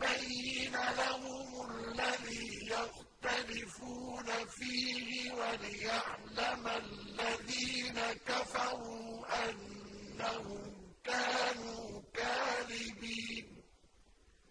لِيُبَيِّنَ لَهُمُ الَّذِي يَخْتَلِفُونَ فِيهِ وَلِيَعْلَمَ الَّذِينَ كَفَرُوا أَنَّهُمْ